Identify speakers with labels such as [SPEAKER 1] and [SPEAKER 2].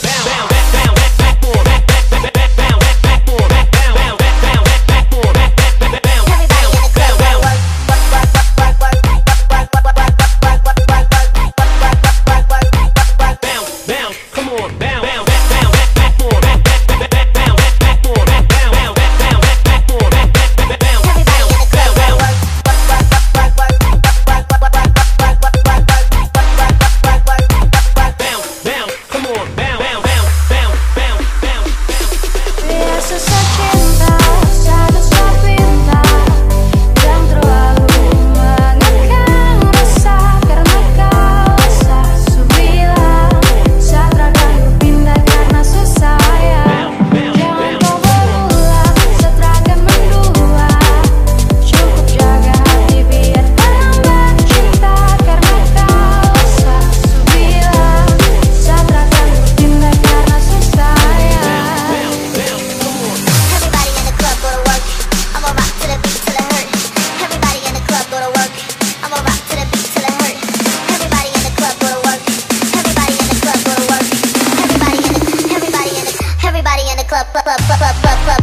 [SPEAKER 1] bounce, bounce. pa pa pa pa pa